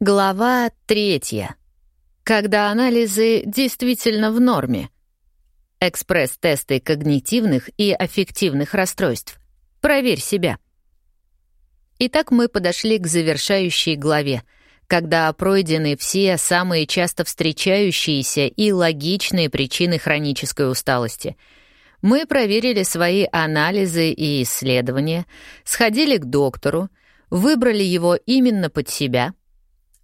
Глава третья. Когда анализы действительно в норме. Экспресс-тесты когнитивных и аффективных расстройств. Проверь себя. Итак, мы подошли к завершающей главе, когда пройдены все самые часто встречающиеся и логичные причины хронической усталости. Мы проверили свои анализы и исследования, сходили к доктору, выбрали его именно под себя —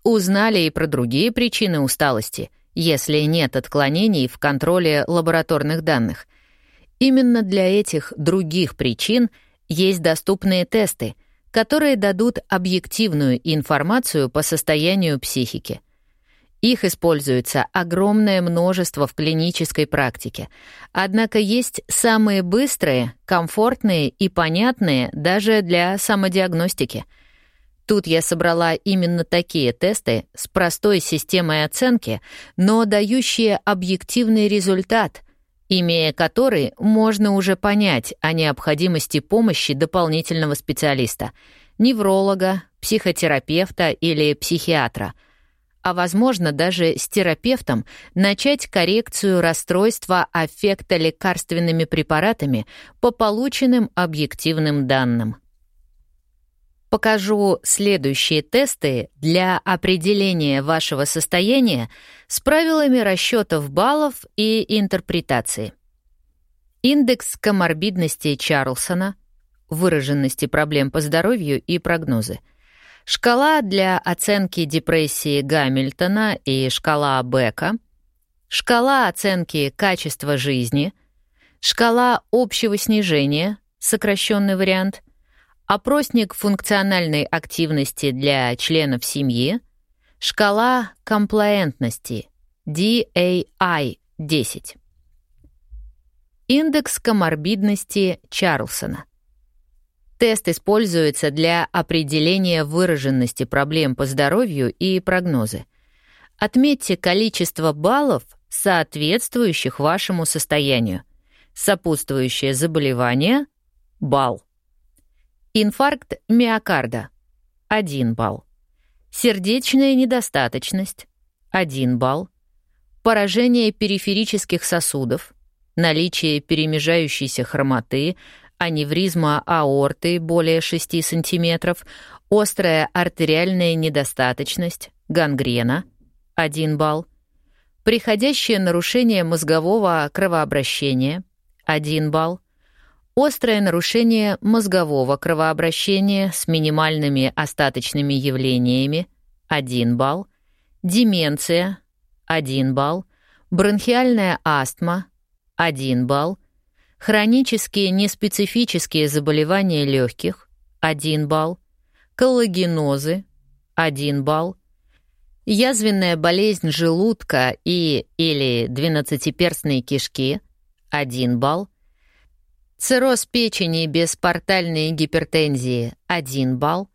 Узнали и про другие причины усталости, если нет отклонений в контроле лабораторных данных. Именно для этих других причин есть доступные тесты, которые дадут объективную информацию по состоянию психики. Их используется огромное множество в клинической практике. Однако есть самые быстрые, комфортные и понятные даже для самодиагностики — Тут я собрала именно такие тесты с простой системой оценки, но дающие объективный результат, имея который можно уже понять о необходимости помощи дополнительного специалиста — невролога, психотерапевта или психиатра — а, возможно, даже с терапевтом начать коррекцию расстройства аффекта лекарственными препаратами по полученным объективным данным покажу следующие тесты для определения вашего состояния с правилами расчетов баллов и интерпретации. Индекс коморбидности Чарлсона, выраженности проблем по здоровью и прогнозы. Шкала для оценки депрессии Гамильтона и шкала Бека. Шкала оценки качества жизни. Шкала общего снижения, сокращенный вариант — опросник функциональной активности для членов семьи, шкала комплаентности DAI-10, индекс коморбидности Чарлсона. Тест используется для определения выраженности проблем по здоровью и прогнозы. Отметьте количество баллов, соответствующих вашему состоянию. Сопутствующее заболевание — балл. Инфаркт миокарда — 1 балл. Сердечная недостаточность — 1 балл. Поражение периферических сосудов, наличие перемежающейся хромоты, аневризма аорты более 6 см, острая артериальная недостаточность, гангрена — 1 балл. Приходящее нарушение мозгового кровообращения — 1 балл острое нарушение мозгового кровообращения с минимальными остаточными явлениями — 1 балл, деменция — 1 балл, бронхиальная астма — 1 балл, хронические неспецифические заболевания легких — 1 балл, коллагенозы — 1 балл, язвенная болезнь желудка и или двенадцатиперстной кишки — 1 балл, Цирроз печени без портальной гипертензии — 1 балл.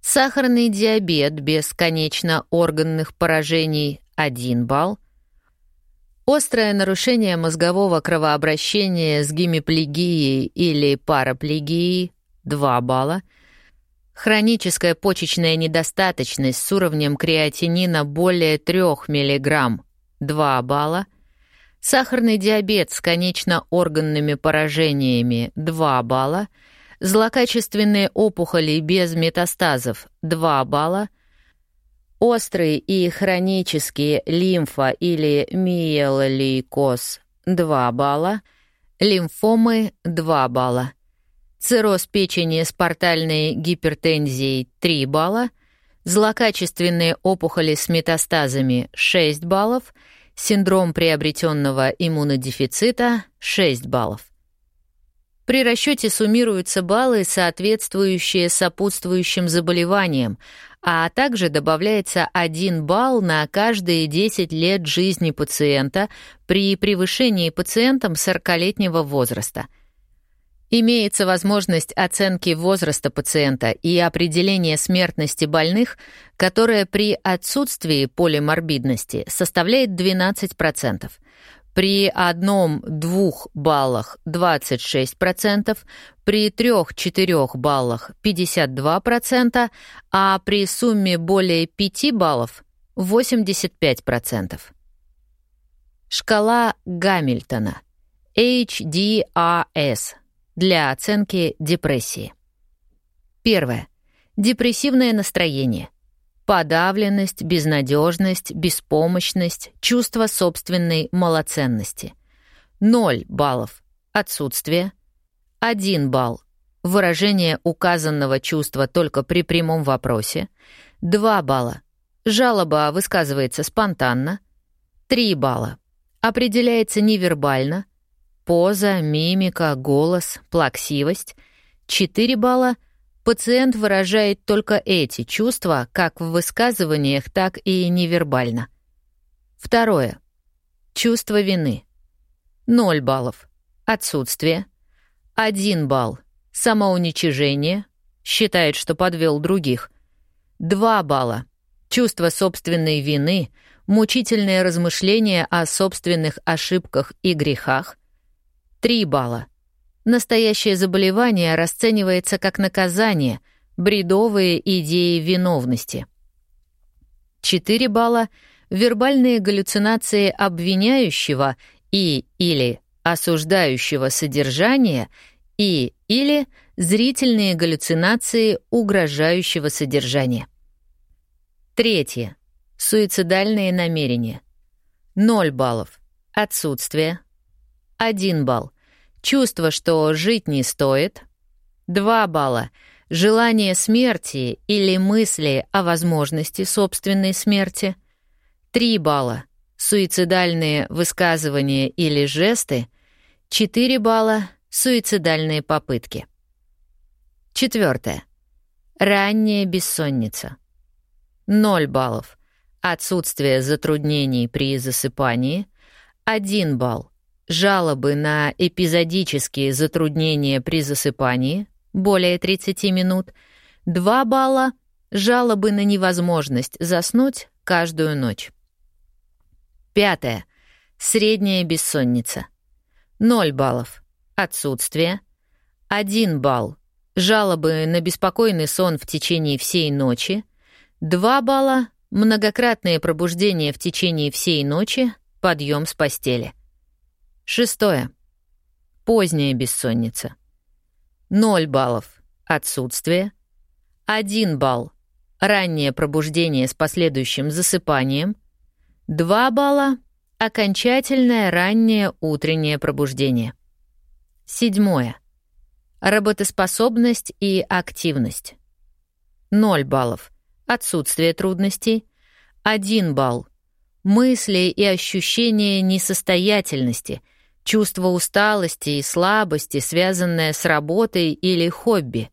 Сахарный диабет без конечно-органных поражений — 1 балл. Острое нарушение мозгового кровообращения с гемиплегией или параплегией — 2 балла. Хроническая почечная недостаточность с уровнем креатинина более 3 мг — 2 балла. Сахарный диабет с конечно-органными поражениями — 2 балла. Злокачественные опухоли без метастазов — 2 балла. Острый и хронический лимфа- или миелолейкоз — 2 балла. Лимфомы — 2 балла. Цирроз печени с портальной гипертензией — 3 балла. Злокачественные опухоли с метастазами — 6 баллов — Синдром приобретенного иммунодефицита — 6 баллов. При расчете суммируются баллы, соответствующие сопутствующим заболеваниям, а также добавляется 1 балл на каждые 10 лет жизни пациента при превышении пациентом 40-летнего возраста — Имеется возможность оценки возраста пациента и определения смертности больных, которая при отсутствии полиморбидности составляет 12%. при одном-двух баллах 26%, при 3-4 баллах 52%, а при сумме более 5 баллов 85%. Шкала Гамильтона HDRS для оценки депрессии. Первое. Депрессивное настроение. Подавленность, безнадежность, беспомощность, чувство собственной малоценности. 0 баллов. Отсутствие. 1 балл. Выражение указанного чувства только при прямом вопросе. 2 балла. Жалоба высказывается спонтанно. 3 балла. Определяется невербально. Поза, мимика, голос, плаксивость. 4 балла — Пациент выражает только эти чувства как в высказываниях, так и невербально. Второе. Чувство вины. 0 баллов. Отсутствие. 1 балл. Самоуничижение. Считает, что подвел других. 2 балла. Чувство собственной вины, мучительное размышление о собственных ошибках и грехах. 3 балла. Настоящее заболевание расценивается как наказание, бредовые идеи виновности. 4 балла — вербальные галлюцинации обвиняющего и или осуждающего содержания и или зрительные галлюцинации угрожающего содержания. Третье. Суицидальные намерения. 0 баллов. Отсутствие. 1 балл. Чувство, что жить не стоит. Два балла. Желание смерти или мысли о возможности собственной смерти. Три балла. Суицидальные высказывания или жесты. Четыре балла. Суицидальные попытки. Четвертое. Ранняя бессонница. Ноль баллов. Отсутствие затруднений при засыпании. Один балл жалобы на эпизодические затруднения при засыпании более 30 минут, 2 балла жалобы на невозможность заснуть каждую ночь. Пятое. Средняя бессонница. 0 баллов. Отсутствие. 1 балл. Жалобы на беспокойный сон в течение всей ночи. 2 балла. Многократные пробуждения в течение всей ночи. Подъем с постели. Шестое. Поздняя бессонница. 0 баллов. Отсутствие. 1 балл. Раннее пробуждение с последующим засыпанием. 2 балла. Окончательное раннее утреннее пробуждение. Седьмое. Работоспособность и активность. 0 баллов. Отсутствие трудностей. 1 балл. Мысли и ощущения несостоятельности — чувство усталости и слабости, связанное с работой или хобби.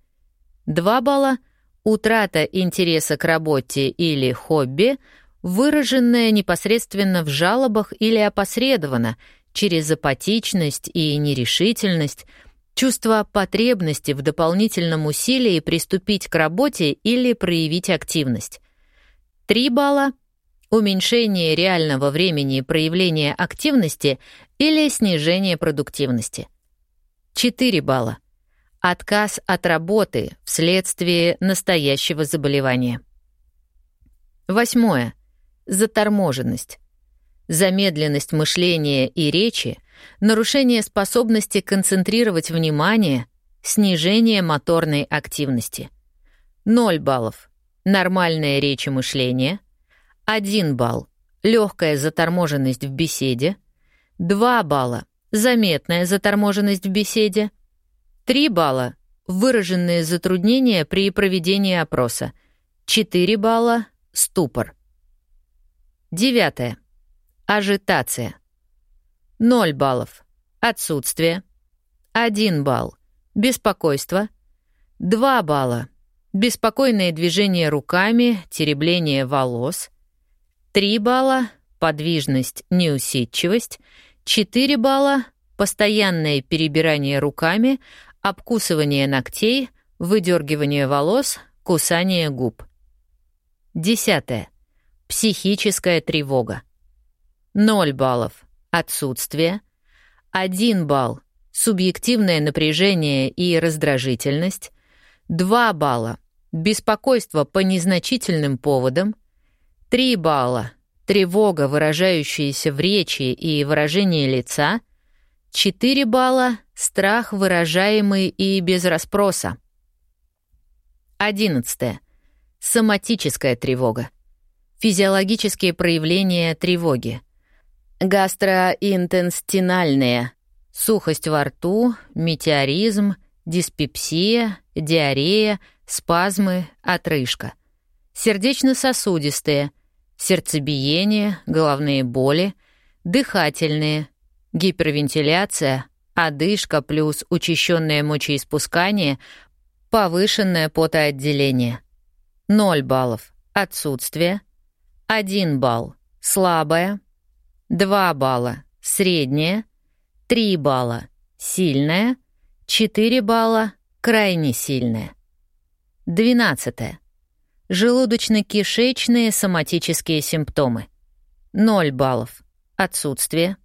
Два балла — утрата интереса к работе или хобби, выраженная непосредственно в жалобах или опосредованно, через апатичность и нерешительность, чувство потребности в дополнительном усилии приступить к работе или проявить активность. Три балла — уменьшение реального времени проявления активности или снижение продуктивности. 4 балла. Отказ от работы вследствие настоящего заболевания. Восьмое. Заторможенность. Замедленность мышления и речи, нарушение способности концентрировать внимание, снижение моторной активности. 0 баллов. Нормальная речь и мышление — 1 балл — легкая заторможенность в беседе, 2 балла — заметная заторможенность в беседе, 3 балла — выраженные затруднения при проведении опроса, 4 балла — ступор. Девятое. Ажитация. 0 баллов. Отсутствие. 1 балл. Беспокойство. 2 балла. Беспокойное движение руками, теребление волос. 3 балла — подвижность, неусидчивость, 4 балла — постоянное перебирание руками, обкусывание ногтей, выдергивание волос, кусание губ. Десятое. Психическая тревога. 0 баллов. отсутствие. 1 балл — субъективное напряжение и раздражительность. 2 балла — беспокойство по незначительным поводам. 3 балла — тревога, выражающаяся в речи и выражении лица. 4 балла — страх, выражаемый и без расспроса. 11. Соматическая тревога. Физиологические проявления тревоги. Гастроинтестинальные. Сухость во рту, метеоризм, диспепсия, диарея, спазмы, отрыжка. Сердечно-сосудистые. Сердцебиение, головные боли, дыхательные, гипервентиляция, одышка плюс учащенное мочеиспускание, повышенное потоотделение. 0 баллов — отсутствие, 1 балл — слабое, 2 балла — среднее, 3 балла — сильное, 4 балла — крайне сильное. 12. Желудочно-кишечные соматические симптомы. 0 баллов — отсутствие,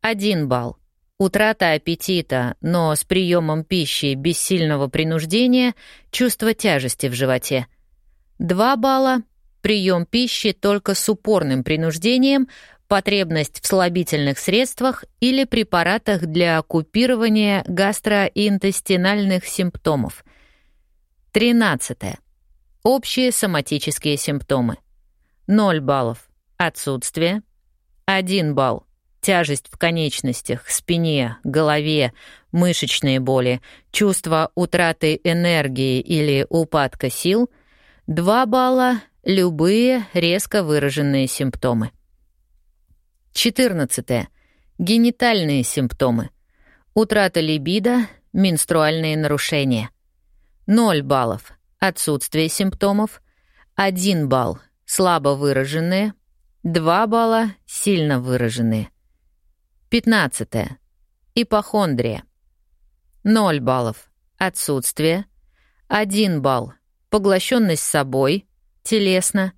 1 балл — утрата аппетита, но с приемом пищи без сильного принуждения, чувство тяжести в животе — 2 балла — прием пищи только с упорным принуждением, потребность в слабительных средствах или препаратах для купирования гастроинтестинальных симптомов. 13. Общие соматические симптомы. 0 баллов — отсутствие. 1 балл — тяжесть в конечностях, спине, голове, мышечные боли, чувство утраты энергии или упадка сил — 2 балла — любые резко выраженные симптомы. 14. Генитальные симптомы. Утрата либидо, менструальные нарушения. 0 баллов — отсутствие симптомов. 1 балл — слабо выраженные. 2 балла — сильно выраженные. 15. Ипохондрия. 0 баллов — отсутствие. 1 балл — поглощенность собой, телесно,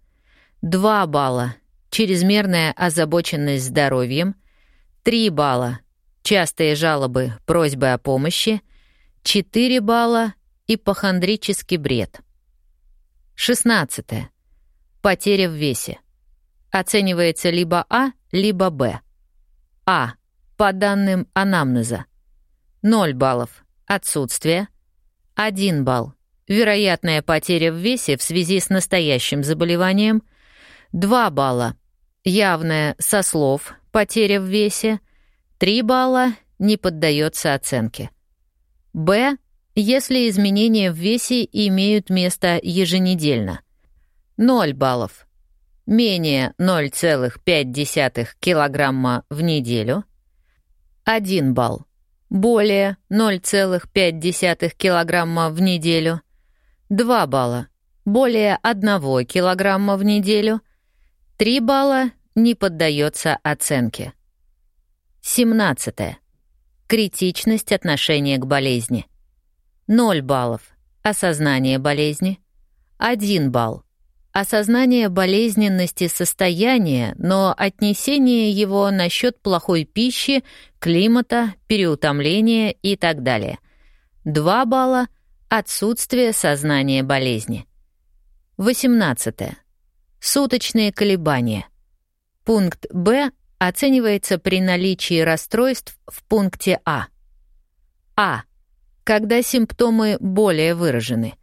2 балла — чрезмерная озабоченность здоровьем, 3 балла — частые жалобы, просьбы о помощи, 4 балла — ипохондрический бред. 16. Потеря в весе. Оценивается либо А, либо Б. А. По данным анамнеза. 0 баллов. Отсутствие. 1 балл вероятная потеря в весе в связи с настоящим заболеванием, 2 балла, явная со слов потеря в весе, 3 балла не поддается оценке. Б, если изменения в весе имеют место еженедельно. 0 баллов. Менее 0,5 килограмма в неделю. 1 балл. Более 0,5 килограмма в неделю. 2 балла — более 1 килограмма в неделю, 3 балла — не поддается оценке. 17. Критичность отношения к болезни. 0 баллов — осознание болезни, 1 балл — осознание болезненности состояния, но отнесение его насчет плохой пищи, климата, переутомления и так далее. 2 балла — Отсутствие сознания болезни. 18. Суточные колебания. Пункт Б оценивается при наличии расстройств в пункте А. А. Когда симптомы более выражены.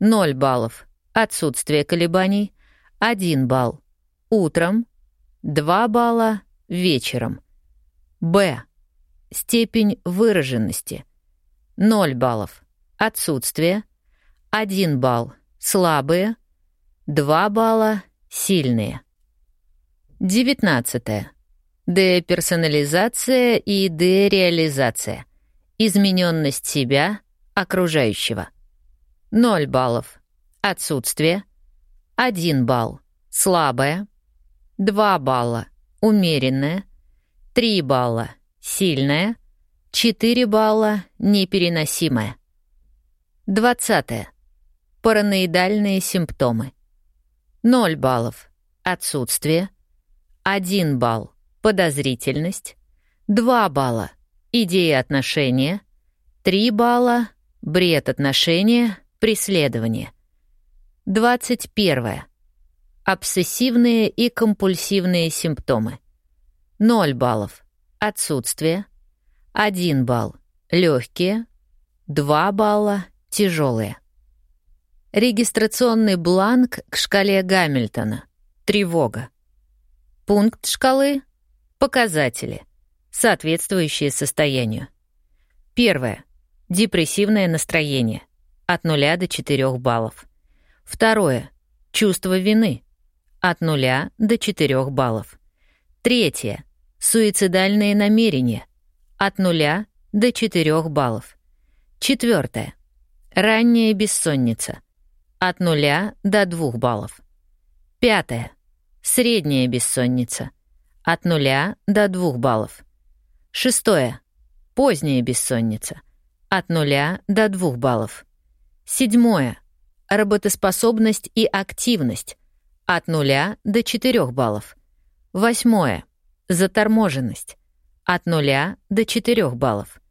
0 баллов. Отсутствие колебаний. 1 балл. Утром. 2 балла. Вечером. Б. Степень выраженности. 0 баллов отсутствие, 1 балл — слабые, 2 балла — сильные. 19. Деперсонализация и дереализация. Измененность себя, окружающего. 0 баллов. Отсутствие. 1 балл. Слабое. 2 балла. Умеренное. 3 балла. Сильное. 4 балла. Непереносимое. 20. Параноидальные симптомы. 0 баллов. Отсутствие. 1 балл. Подозрительность. 2 балла — идеи отношения, 3 балла — бред отношения, преследование. 21. Обсессивные и компульсивные симптомы. 0 баллов — отсутствие, 1 балл — легкие, 2 балла — тяжелые. Регистрационный бланк к шкале Гамильтона. Тревога. Пункт шкалы — показатели, соответствующие состоянию. Первое. Депрессивное настроение. От 0 до 4 баллов. Второе. Чувство вины. От 0 до 4 баллов. Третье. Суицидальные намерения. От 0 до 4 баллов. Четвертое. Ранняя бессонница. От 0 до 2 баллов. Пятое. Средняя бессонница. От 0 до 2 баллов. Шестое. Поздняя бессонница. От 0 до 2 баллов. Седьмое. Работоспособность и активность. От 0 до 4 баллов. Восьмое. Заторможенность. От 0 до 4 баллов.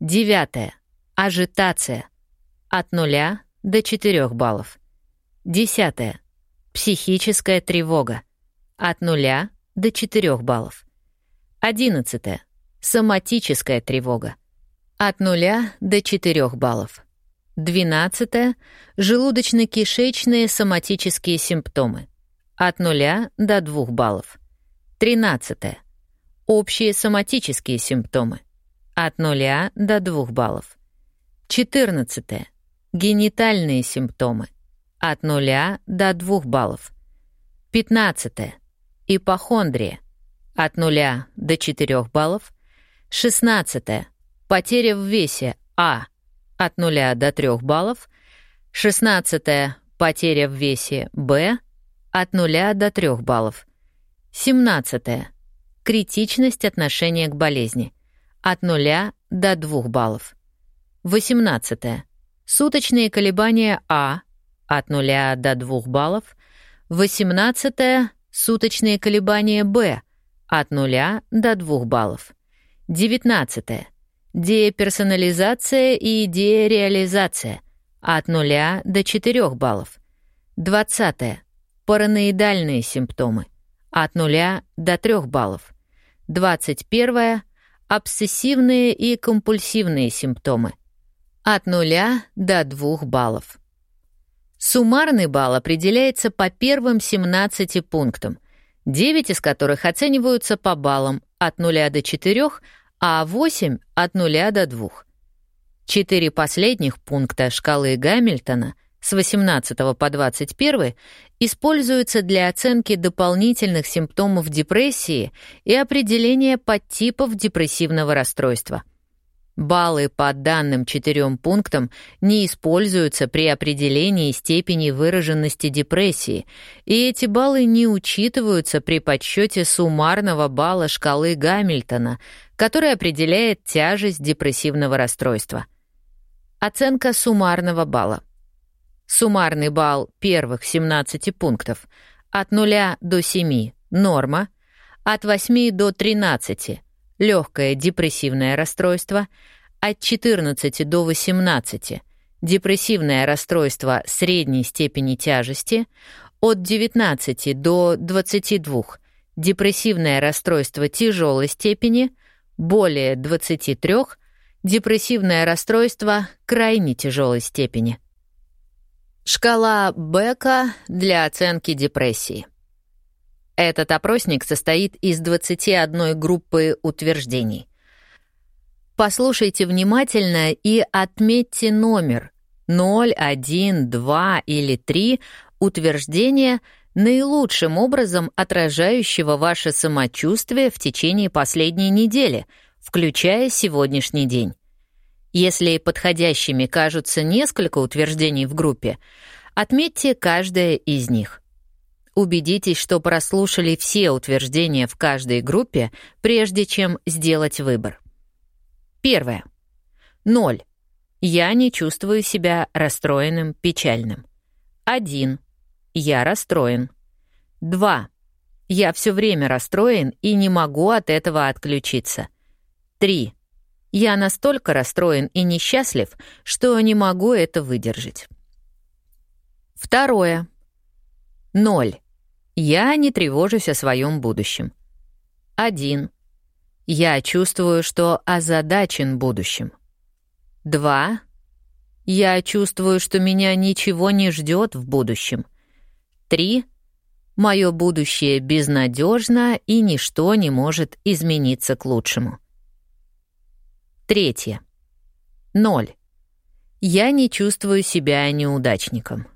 Девятое. Ажитация. От 0 до 4 баллов. Десятое. Психическая тревога. От 0 до 4 баллов. Одиннадцатое. Соматическая тревога. От 0 до 4 баллов. Двенадцатое. Желудочно-кишечные соматические симптомы. От 0 до 2 баллов. Тринадцатое. Общие соматические симптомы. От 0 до 2 баллов. Четырнадцатое. Генитальные симптомы. От 0 до 2 баллов. Пятнадцатое. Ипохондрия. От 0 до 4 баллов. Шестнадцатое. Потеря в весе А. От 0 до 3 баллов. Шестнадцатое. Потеря в весе Б. От 0 до 3 баллов. Семнадцатое. Критичность отношения к болезни. От 0 до 2 баллов. Восемнадцатое. Суточные колебания А. От 0 до 2 баллов. Восемнадцатое. Суточные колебания Б от 0 до 2 баллов. 19. Деперсонализация и дереализация от 0 до 4 баллов. 20. Параноидальные симптомы от 0 до 3 баллов. 21. Обсессивные и компульсивные симптомы от 0 до 2 баллов. Суммарный балл определяется по первым 17 пунктам — 9 из которых оцениваются по баллам от 0 до 4, а 8 — от 0 до 2. Четыре последних пункта шкалы Гамильтона с 18 по 21 используются для оценки дополнительных симптомов депрессии и определения подтипов депрессивного расстройства. Баллы по данным четырем пунктам не используются при определении степени выраженности депрессии, и эти баллы не учитываются при подсчете суммарного балла шкалы Гамильтона, который определяет тяжесть депрессивного расстройства. Оценка суммарного балла. Суммарный балл первых 17 пунктов от 0 до 7 — норма, от 8 до 13 — легкое депрессивное расстройство — от 14 до 18 депрессивное расстройство средней степени тяжести, от 19 до 22 депрессивное расстройство тяжелой степени, более 23 депрессивное расстройство крайне тяжелой степени. Шкала Бека для оценки депрессии. Этот опросник состоит из 21 группы утверждений. Послушайте внимательно и отметьте номер 0, 1, 2 или 3 утверждения, наилучшим образом отражающего ваше самочувствие в течение последней недели, включая сегодняшний день. Если подходящими кажутся несколько утверждений в группе, отметьте каждое из них. Убедитесь, что прослушали все утверждения в каждой группе, прежде чем сделать выбор. Первое. Ноль. Я не чувствую себя расстроенным, печальным. Один. Я расстроен. Два. Я все время расстроен и не могу от этого отключиться. 3. Я настолько расстроен и несчастлив, что не могу это выдержать. Второе. 0. Я не тревожусь о своем будущем. 1. Я чувствую, что озадачен будущим. 2. Я чувствую, что меня ничего не ждет в будущем. 3. Мое будущее безнадежно, и ничто не может измениться к лучшему. Третье. Ноль. Я не чувствую себя неудачником.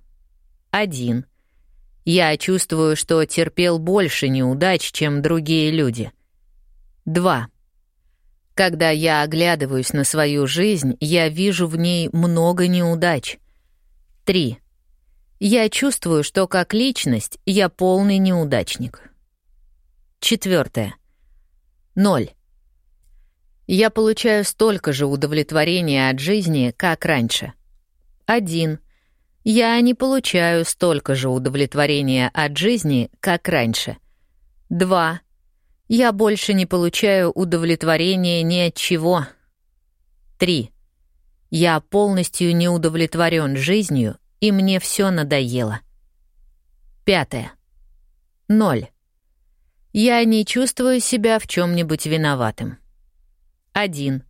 Один. Я чувствую, что терпел больше неудач, чем другие люди. Два. Когда я оглядываюсь на свою жизнь, я вижу в ней много неудач. Три. Я чувствую, что как личность я полный неудачник. Четвертое. Ноль. Я получаю столько же удовлетворения от жизни, как раньше. Один. Я не получаю столько же удовлетворения от жизни, как раньше. Два. Я больше не получаю удовлетворения ни от чего. Три. Я полностью не удовлетворен жизнью и мне все надоело. Пятое. Ноль. Я не чувствую себя в чем-нибудь виноватым. Один.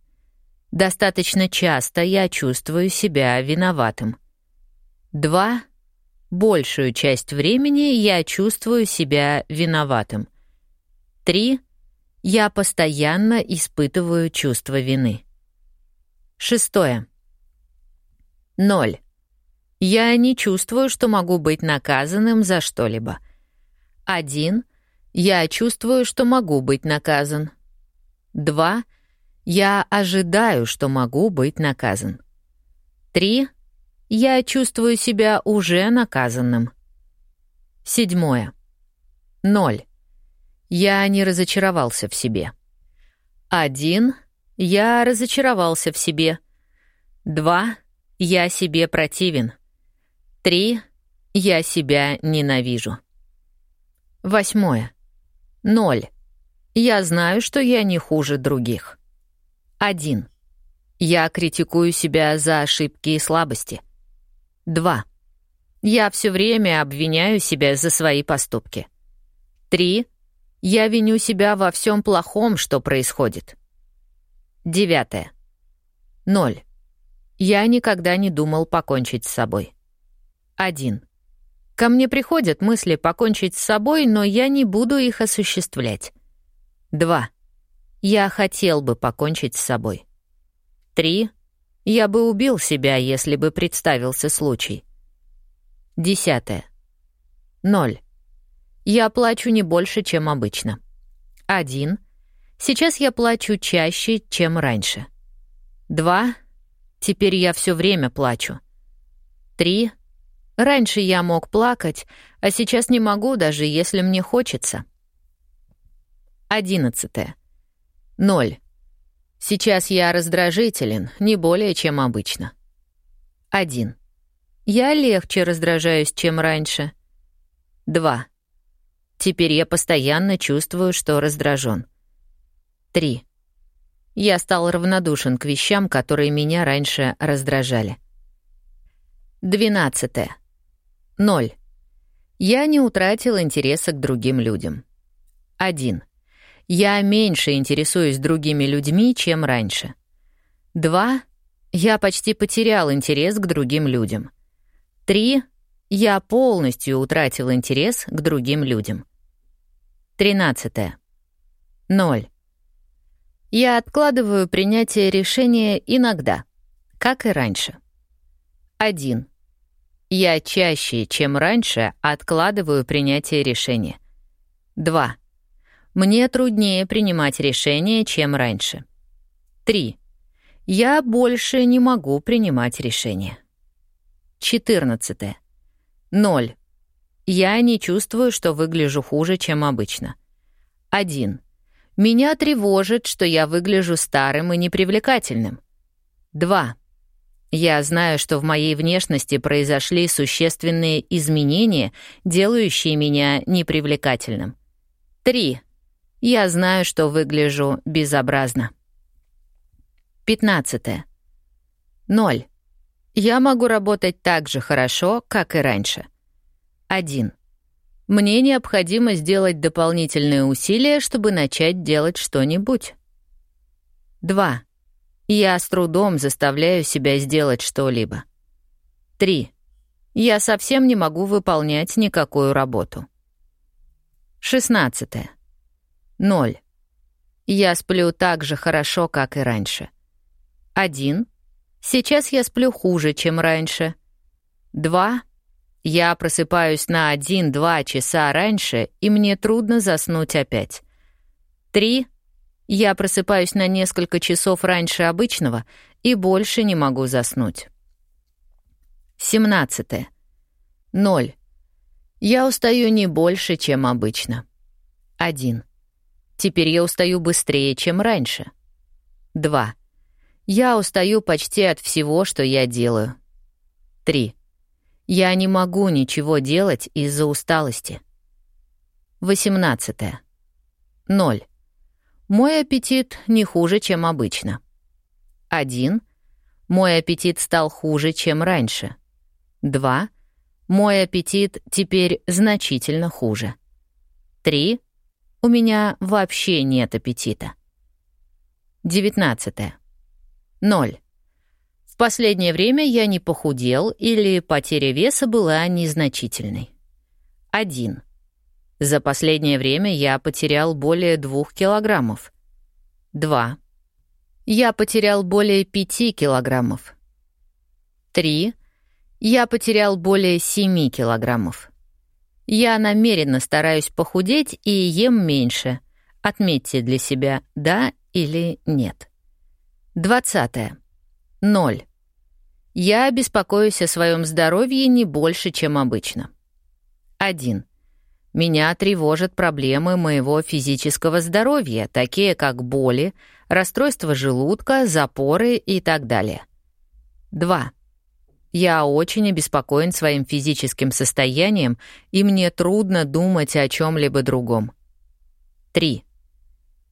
Достаточно часто я чувствую себя виноватым. Два. Большую часть времени я чувствую себя виноватым. Три. Я постоянно испытываю чувство вины. Шестое. Ноль. Я не чувствую, что могу быть наказанным за что-либо. Один. Я чувствую, что могу быть наказан. Два. Я ожидаю, что могу быть наказан. Три. Я чувствую себя уже наказанным. Седьмое. Ноль. Я не разочаровался в себе. Один. Я разочаровался в себе. Два. Я себе противен. Три. Я себя ненавижу. Восьмое. Ноль. Я знаю, что я не хуже других. Один. Я критикую себя за ошибки и слабости. Два. Я все время обвиняю себя за свои поступки. Три. Я виню себя во всем плохом, что происходит. Девятое. Ноль. Я никогда не думал покончить с собой. 1. Ко мне приходят мысли покончить с собой, но я не буду их осуществлять. 2. Я хотел бы покончить с собой. 3. Я бы убил себя, если бы представился случай. 10. 0. Я плачу не больше, чем обычно. 1. Сейчас я плачу чаще, чем раньше. 2. Теперь я все время плачу. 3. Раньше я мог плакать, а сейчас не могу, даже если мне хочется. Одиннадцатое. Ноль. Сейчас я раздражителен, не более, чем обычно. Один. Я легче раздражаюсь, чем раньше. Два. Теперь я постоянно чувствую, что раздражен. Три. Я стал равнодушен к вещам, которые меня раньше раздражали. Двенадцатое. Ноль. Я не утратил интереса к другим людям. Один. Я меньше интересуюсь другими людьми, чем раньше. Два. Я почти потерял интерес к другим людям. Три. Я полностью утратил интерес к другим людям. Тринадцатое. Ноль. Я откладываю принятие решения иногда, как и раньше. Один. Я чаще, чем раньше, откладываю принятие решения. 2. Мне труднее принимать решения, чем раньше. 3. Я больше не могу принимать решения. 14. 0. Я не чувствую, что выгляжу хуже, чем обычно. 1. Меня тревожит, что я выгляжу старым и непривлекательным. 2. Я знаю, что в моей внешности произошли существенные изменения, делающие меня непривлекательным. Три. Я знаю, что выгляжу безобразно. 15. 0. Я могу работать так же хорошо, как и раньше. 1. Мне необходимо сделать дополнительные усилия, чтобы начать делать что-нибудь. 2. Я с трудом заставляю себя сделать что-либо. 3. Я совсем не могу выполнять никакую работу. 16. 0. Я сплю так же хорошо, как и раньше. 1. Сейчас я сплю хуже, чем раньше. 2. Я просыпаюсь на 1-2 часа раньше, и мне трудно заснуть опять. 3. Я просыпаюсь на несколько часов раньше обычного и больше не могу заснуть. 17. 0. Я устаю не больше, чем обычно. 1. Теперь я устаю быстрее, чем раньше. 2. Я устаю почти от всего, что я делаю. 3. Я не могу ничего делать из-за усталости. 18. 0. Мой аппетит не хуже, чем обычно. 1. Мой аппетит стал хуже, чем раньше. 2. Мой аппетит теперь значительно хуже. 3. У меня вообще нет аппетита. 19. 0. В последнее время я не похудел или потеря веса была незначительной. 1. За последнее время я потерял более 2 килограммов. 2. Я потерял более 5 килограммов. 3. Я потерял более 7 килограммов. Я намеренно стараюсь похудеть и ем меньше. Отметьте для себя «да» или «нет». 20. 0. Я беспокоюсь о своем здоровье не больше, чем обычно. 1. Меня тревожат проблемы моего физического здоровья, такие как боли, расстройство желудка, запоры и так далее. 2. Я очень обеспокоен своим физическим состоянием, и мне трудно думать о чем либо другом. 3.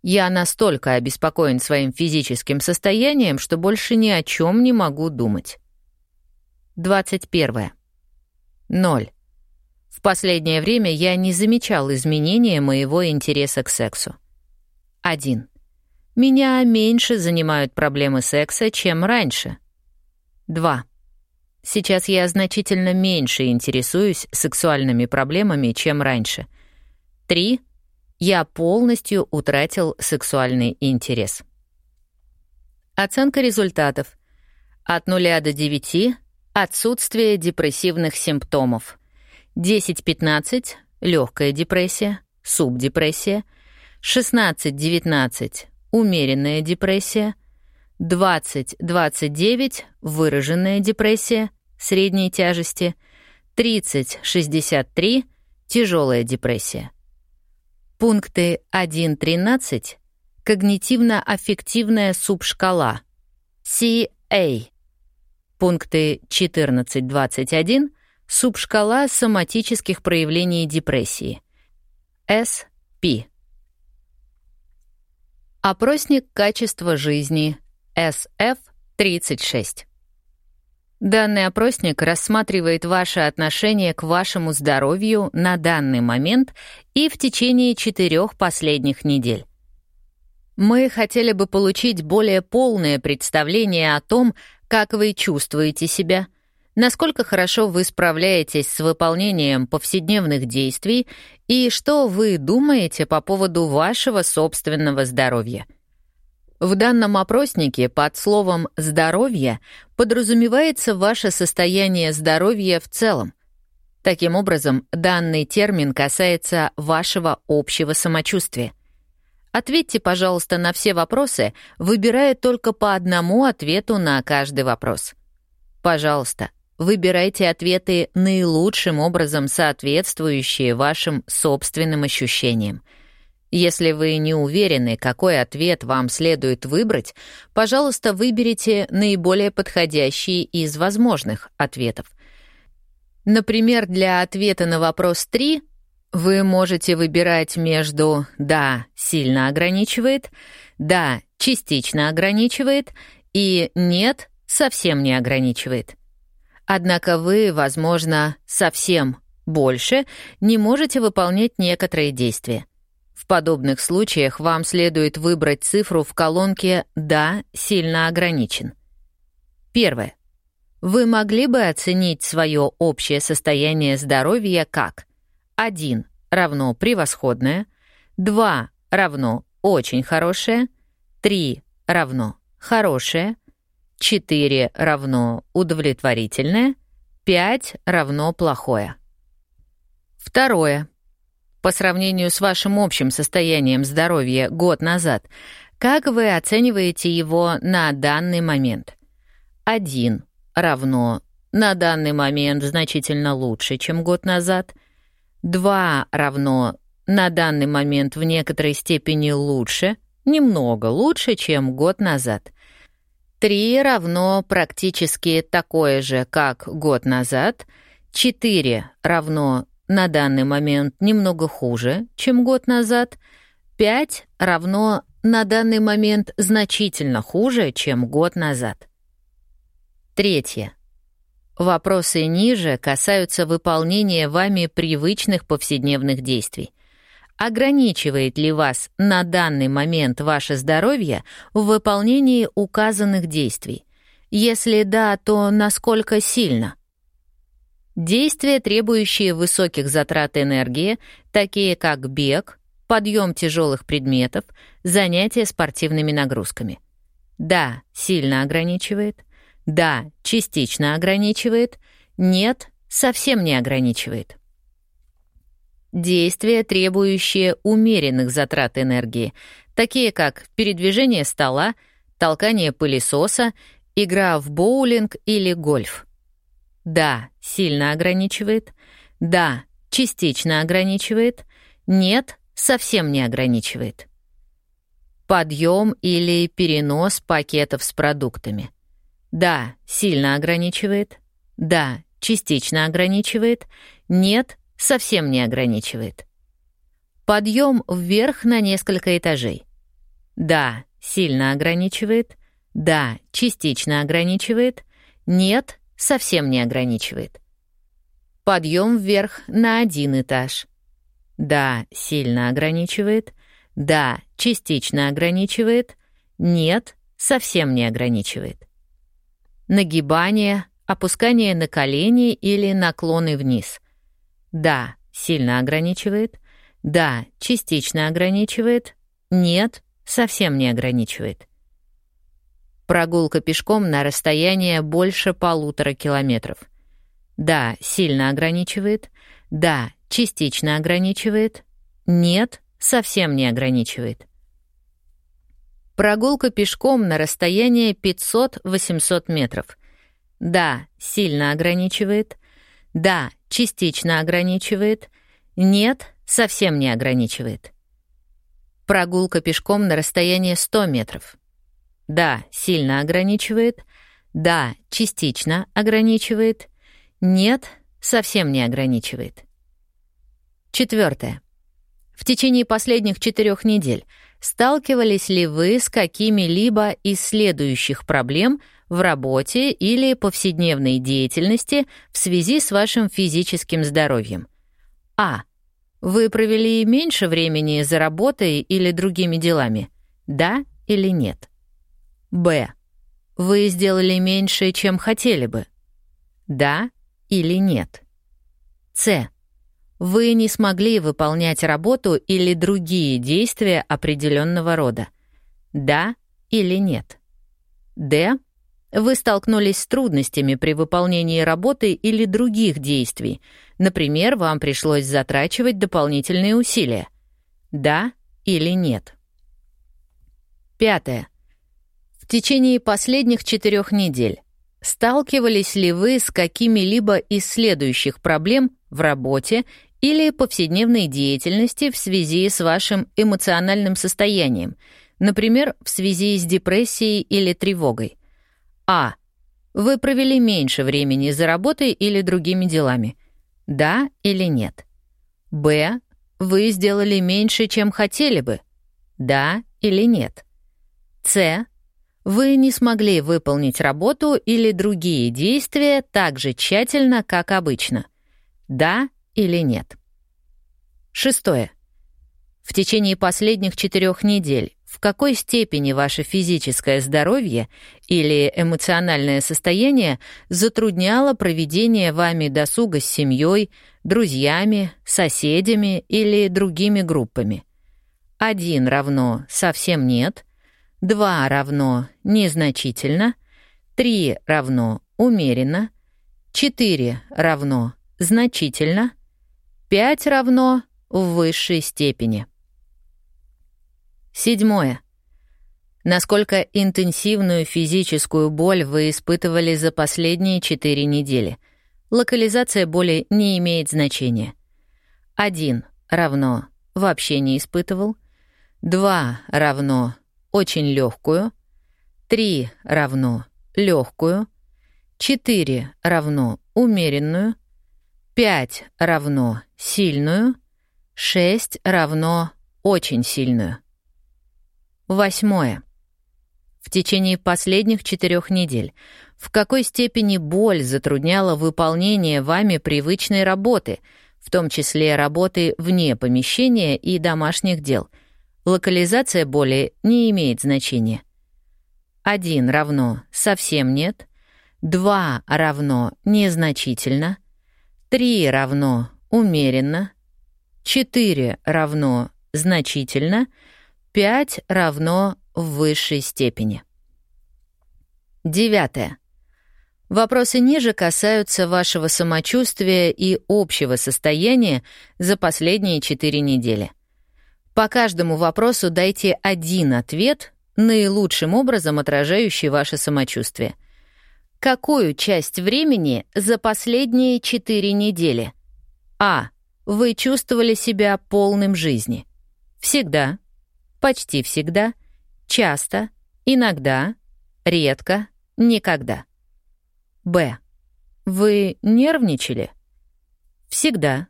Я настолько обеспокоен своим физическим состоянием, что больше ни о чем не могу думать. 21. 0. В последнее время я не замечал изменения моего интереса к сексу. 1. Меня меньше занимают проблемы секса, чем раньше. 2. Сейчас я значительно меньше интересуюсь сексуальными проблемами, чем раньше. 3 я полностью утратил сексуальный интерес. Оценка результатов. От 0 до 9 — отсутствие депрессивных симптомов. 10-15 — легкая депрессия, субдепрессия. 16-19 — умеренная депрессия. 20-29 — выраженная депрессия, средней тяжести. 30-63 — тяжелая депрессия. Пункты 1.13 — когнитивно-аффективная субшкала, CA. Пункты 14.21 — субшкала соматических проявлений депрессии, SP. Опросник качества жизни, SF-36. Данный опросник рассматривает ваше отношение к вашему здоровью на данный момент и в течение четырех последних недель. Мы хотели бы получить более полное представление о том, как вы чувствуете себя, насколько хорошо вы справляетесь с выполнением повседневных действий и что вы думаете по поводу вашего собственного здоровья — в данном опроснике под словом «здоровье» подразумевается ваше состояние здоровья в целом. Таким образом, данный термин касается вашего общего самочувствия. Ответьте, пожалуйста, на все вопросы, выбирая только по одному ответу на каждый вопрос. Пожалуйста, выбирайте ответы наилучшим образом соответствующие вашим собственным ощущениям — если вы не уверены, какой ответ вам следует выбрать, пожалуйста, выберите наиболее подходящий из возможных ответов. Например, для ответа на вопрос 3 вы можете выбирать между «да, сильно ограничивает», «да, частично ограничивает» И «нет» совсем не ограничивает. Однако вы, возможно, совсем больше не можете выполнять некоторые действия. В подобных случаях вам следует выбрать цифру в колонке «Да, сильно ограничен». Первое. Вы могли бы оценить свое общее состояние здоровья как 1 равно превосходное, 2 равно очень хорошее, 3 равно хорошее, 4 равно удовлетворительное, 5 равно плохое. Второе. По сравнению с вашим общим состоянием здоровья год назад, как вы оцениваете его на данный момент? 1 равно на данный момент значительно лучше, чем год назад. 2 равно на данный момент в некоторой степени лучше, немного лучше, чем год назад. 3 равно практически такое же, как год назад. 4 равно на данный момент немного хуже, чем год назад. 5 равно на данный момент значительно хуже, чем год назад. Третье. Вопросы ниже касаются выполнения вами привычных повседневных действий. Ограничивает ли вас на данный момент ваше здоровье в выполнении указанных действий? Если да, то насколько сильно? Действия, требующие высоких затрат энергии, такие как бег, подъем тяжелых предметов, занятия спортивными нагрузками. Да, сильно ограничивает — да, частично ограничивает. Нет, совсем не ограничивает. Действия, требующие умеренных затрат энергии, такие как передвижение стола, толкание пылесоса, игра в боулинг или гольф. Да, сильно ограничивает. Да, частично ограничивает. Нет, совсем не ограничивает. Подъем или перенос пакетов с продуктами. Да, сильно ограничивает. Да, частично ограничивает. Нет, совсем не ограничивает. Подъем вверх на несколько этажей. Да, сильно ограничивает. Да, частично ограничивает. Нет, совсем не ограничивает. Подъем вверх на один этаж. Да, сильно ограничивает. Да, частично ограничивает. Нет, совсем не ограничивает нагибание, опускание на колени или наклоны вниз. Да, сильно ограничивает. Да, частично ограничивает. Нет, совсем не ограничивает. Прогулка пешком на расстояние больше полутора километров. Да, сильно ограничивает. Да, частично ограничивает. Нет, совсем не ограничивает. Прогулка пешком на расстояние 500-800 метров. Да, сильно ограничивает. Да, частично ограничивает. Нет, совсем не ограничивает. Прогулка пешком на расстояние 100 метров. Да, сильно ограничивает. Да, частично ограничивает. Нет, совсем не ограничивает. Четвертое. В течение последних четырех недель — Сталкивались ли вы с какими-либо из следующих проблем в работе или повседневной деятельности в связи с вашим физическим здоровьем? А. Вы провели меньше времени за работой или другими делами? Да или нет? Б. Вы сделали меньше, чем хотели бы? Да или нет? С. Вы не смогли выполнять работу или другие действия определенного рода. Да или нет? Д. Вы столкнулись с трудностями при выполнении работы или других действий. Например, вам пришлось затрачивать дополнительные усилия. Да или нет? Пятое. В течение последних четырех недель сталкивались ли вы с какими-либо из следующих проблем в работе или повседневной деятельности в связи с вашим эмоциональным состоянием, например, в связи с депрессией или тревогой. А. Вы провели меньше времени за работой или другими делами. Да или нет? Б. Вы сделали меньше, чем хотели бы. Да или нет? С. Вы не смогли выполнить работу или другие действия так же тщательно, как обычно. Да или нет. Шестое. В течение последних четырех недель в какой степени ваше физическое здоровье или эмоциональное состояние затрудняло проведение вами досуга с семьей, друзьями, соседями или другими группами. Один равно совсем нет, два равно незначительно, три равно умеренно, четыре равно значительно, пять равно в высшей степени. Седьмое. Насколько интенсивную физическую боль вы испытывали за последние четыре недели? Локализация боли не имеет значения. Один равно вообще не испытывал. Два равно очень легкую. Три равно легкую. Четыре равно умеренную. Пять равно сильную. Шесть равно очень сильную. Восьмое. В течение последних четырех недель в какой степени боль затрудняла выполнение вами привычной работы, в том числе работы вне помещения и домашних дел. Локализация боли не имеет значения. Один равно совсем нет, два равно незначительно, три равно умеренно, четыре равно значительно — 5 равно в высшей степени. Девятое. Вопросы ниже касаются вашего самочувствия и общего состояния за последние 4 недели. По каждому вопросу дайте один ответ, наилучшим образом отражающий ваше самочувствие. Какую часть времени за последние 4 недели? А. Вы чувствовали себя полным жизни. Всегда почти всегда, часто, иногда, редко, никогда. Б. Вы нервничали? Всегда,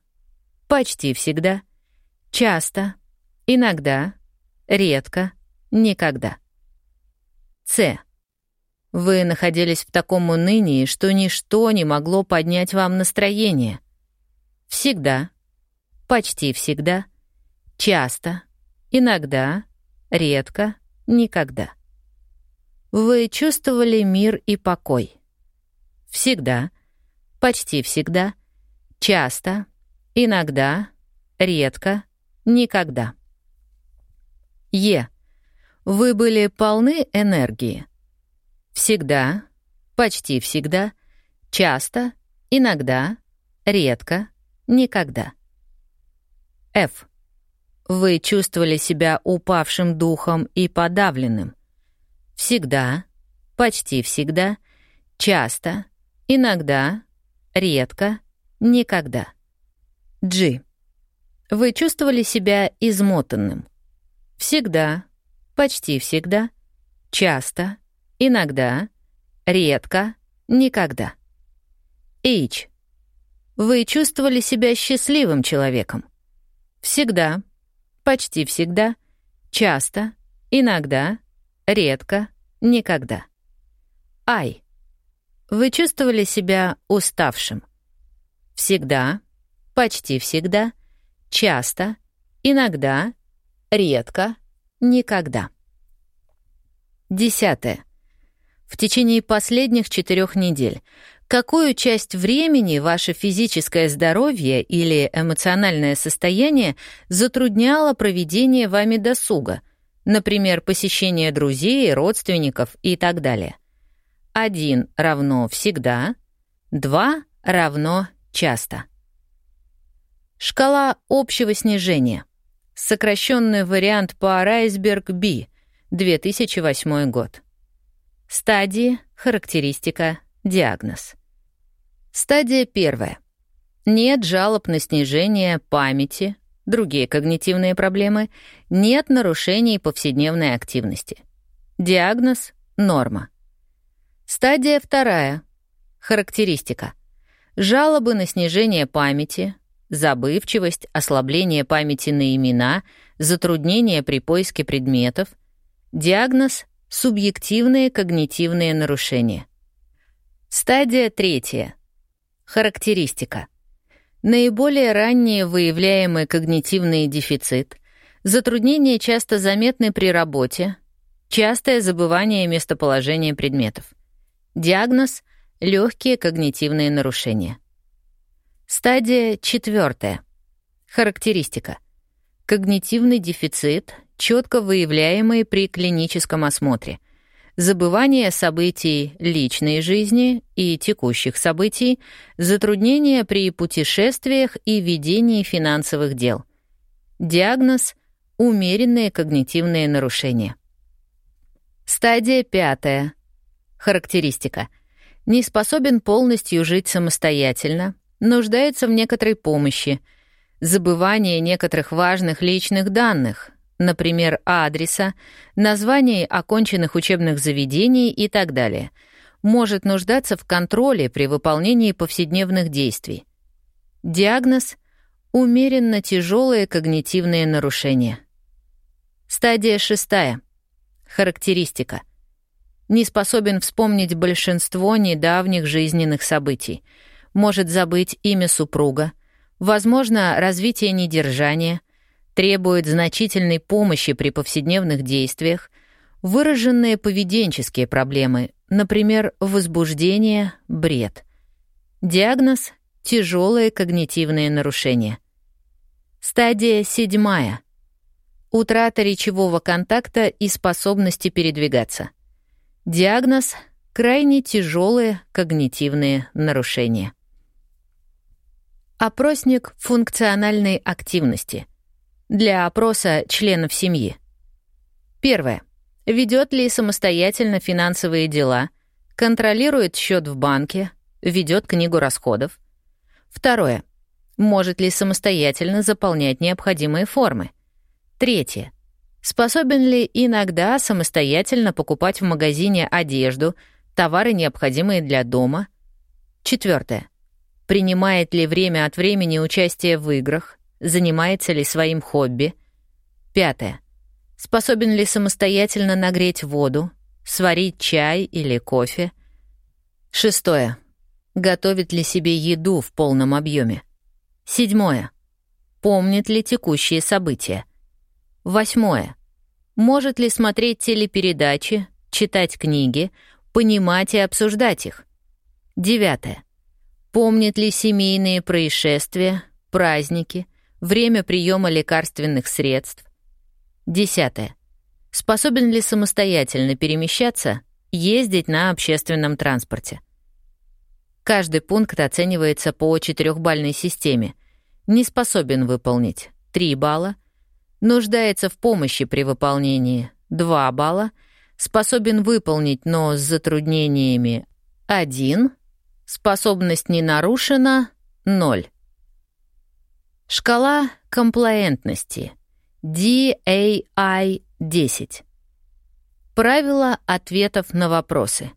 почти всегда, часто, иногда, редко, никогда. С. Вы находились в таком унынии, что ничто не могло поднять вам настроение. Всегда, почти всегда, часто, Иногда, редко, никогда. Вы чувствовали мир и покой. Всегда, почти всегда, часто, иногда, редко, никогда. Е. Вы были полны энергии. Всегда, почти всегда, часто, иногда, редко, никогда. Ф. Вы чувствовали себя упавшим духом и подавленным. Всегда, почти всегда, часто, иногда, редко, никогда. G. Вы чувствовали себя измотанным. Всегда, почти всегда, часто, иногда, редко, никогда. H. Вы чувствовали себя счастливым человеком. Всегда, Почти всегда, часто, иногда, редко, никогда. Ай. Вы чувствовали себя уставшим? Всегда, почти всегда, часто, иногда, редко, никогда. Десятое. В течение последних четырех недель какую часть времени ваше физическое здоровье или эмоциональное состояние затрудняло проведение вами досуга, например, посещение друзей, родственников и так далее. Один равно всегда, два равно часто. Шкала общего снижения. Сокращенный вариант по Райсберг-Би, 2008 год. Стадии, характеристика, Диагноз. Стадия первая. Нет жалоб на снижение памяти, другие когнитивные проблемы, нет нарушений повседневной активности. Диагноз — норма. Стадия вторая. Характеристика. Жалобы на снижение памяти, забывчивость, ослабление памяти на имена, затруднения при поиске предметов. Диагноз — Субъективные когнитивные нарушения. Стадия третья. Характеристика. Наиболее ранние выявляемый когнитивный дефицит. Затруднения часто заметны при работе. Частое забывание местоположения предметов. Диагноз — легкие когнитивные нарушения. Стадия четвертая. Характеристика. Когнитивный дефицит, четко выявляемый при клиническом осмотре. Забывание событий личной жизни и текущих событий, затруднения при путешествиях и ведении финансовых дел. Диагноз — умеренные когнитивные нарушения. Стадия пятая. Характеристика. Не способен полностью жить самостоятельно, нуждается в некоторой помощи, забывание некоторых важных личных данных, например, адреса, названий оконченных учебных заведений и так далее, может нуждаться в контроле при выполнении повседневных действий. Диагноз — умеренно тяжелые когнитивные нарушения. Стадия шестая. Характеристика. Не способен вспомнить большинство недавних жизненных событий. Может забыть имя супруга. Возможно, развитие недержания — требует значительной помощи при повседневных действиях, выраженные поведенческие проблемы, например, возбуждение, бред. Диагноз — тяжелые когнитивные нарушения. Стадия седьмая. Утрата речевого контакта и способности передвигаться. Диагноз — крайне тяжелые когнитивные нарушения. Опросник функциональной активности — для опроса членов семьи. Первое. Ведет ли самостоятельно финансовые дела, контролирует счет в банке, ведет книгу расходов. Второе. Может ли самостоятельно заполнять необходимые формы. Третье. Способен ли иногда самостоятельно покупать в магазине одежду, товары, необходимые для дома. Четвертое. Принимает ли время от времени участие в играх, занимается ли своим хобби. Пятое. Способен ли самостоятельно нагреть воду, сварить чай или кофе. Шестое. Готовит ли себе еду в полном объеме. Седьмое. Помнит ли текущие события. Восьмое. Может ли смотреть телепередачи, читать книги, понимать и обсуждать их. Девятое. Помнит ли семейные происшествия, праздники, время приема лекарственных средств. Десятое. Способен ли самостоятельно перемещаться, ездить на общественном транспорте? Каждый пункт оценивается по четырехбальной системе. Не способен выполнить — 3 балла. Нуждается в помощи при выполнении — 2 балла. Способен выполнить, но с затруднениями — 1. Способность не нарушена — 0. Шкала комплаентности. DAI-10. Правила ответов на вопросы.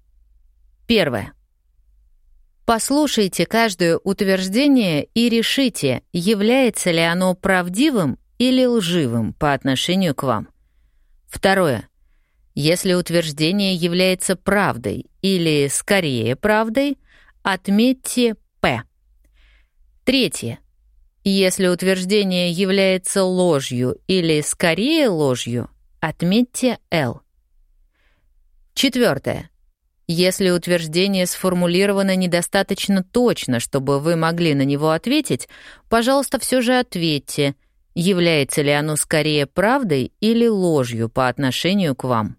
Первое. Послушайте каждое утверждение и решите, является ли оно правдивым или лживым по отношению к вам. Второе. Если утверждение является правдой или скорее правдой, отметьте «П». Третье. Если утверждение является ложью или скорее ложью, отметьте «Л». Четвертое. Если утверждение сформулировано недостаточно точно, чтобы вы могли на него ответить, пожалуйста, все же ответьте, является ли оно скорее правдой или ложью по отношению к вам.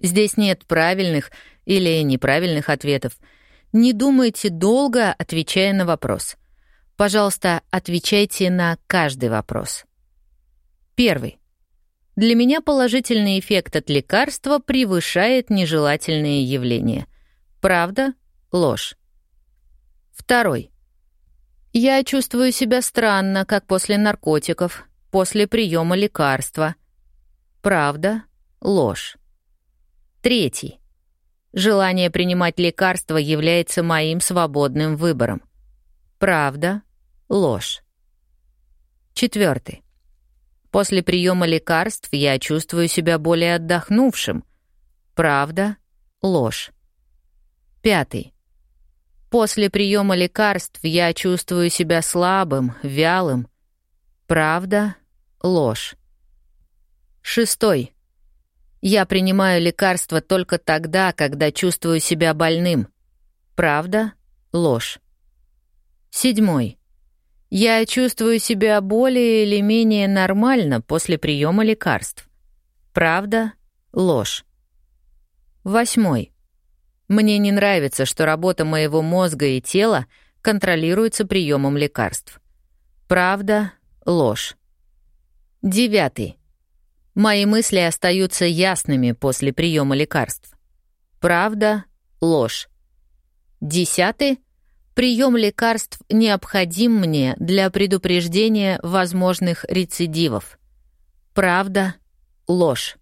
Здесь нет правильных или неправильных ответов. Не думайте долго, отвечая на вопрос — Пожалуйста, отвечайте на каждый вопрос. Первый. Для меня положительный эффект от лекарства превышает нежелательные явления. Правда? Ложь. Второй. Я чувствую себя странно, как после наркотиков, после приема лекарства. Правда? Ложь. Третий. Желание принимать лекарства является моим свободным выбором. Правда? Ложь. Четвертый. После приема лекарств я чувствую себя более отдохнувшим. Правда? Ложь. Пятый. После приема лекарств я чувствую себя слабым, вялым. Правда? Ложь. Шестой. Я принимаю лекарства только тогда, когда чувствую себя больным. Правда? Ложь. Седьмой. Я чувствую себя более или менее нормально после приема лекарств. Правда? Ложь. Восьмой. Мне не нравится, что работа моего мозга и тела контролируется приемом лекарств. Правда? Ложь. Девятый. Мои мысли остаются ясными после приема лекарств. Правда? Ложь. Десятый. Прием лекарств необходим мне для предупреждения возможных рецидивов. Правда? Ложь.